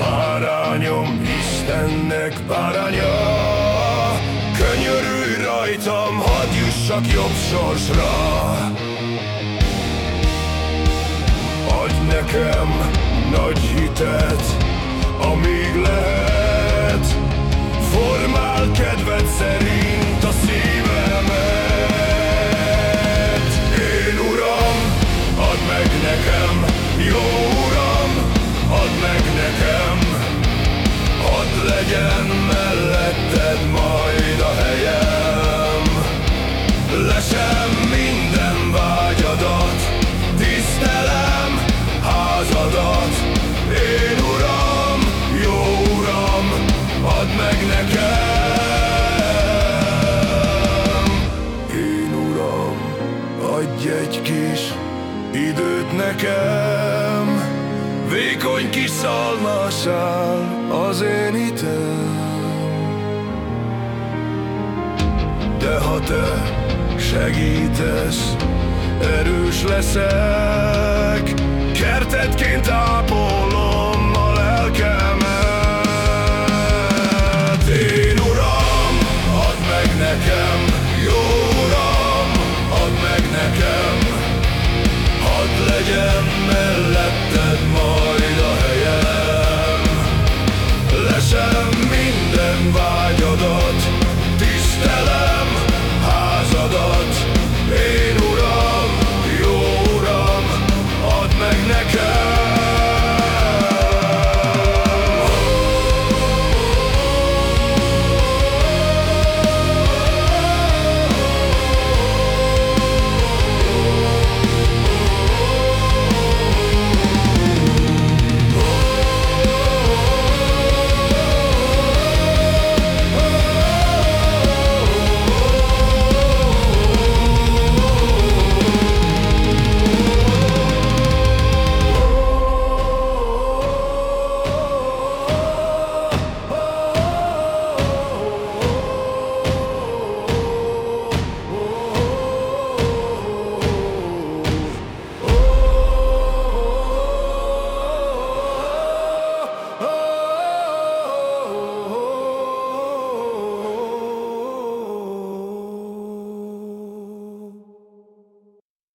bárányom, Istennek báránya Könyörülj rajtam, hadd jussak jobb sorsra. Adj nekem nagy hitet, amíg lehet. Formál kedved szerint adj egy kis időt nekem Vékony kis szalmasál az én hitem. De ha te segítesz, erős ápol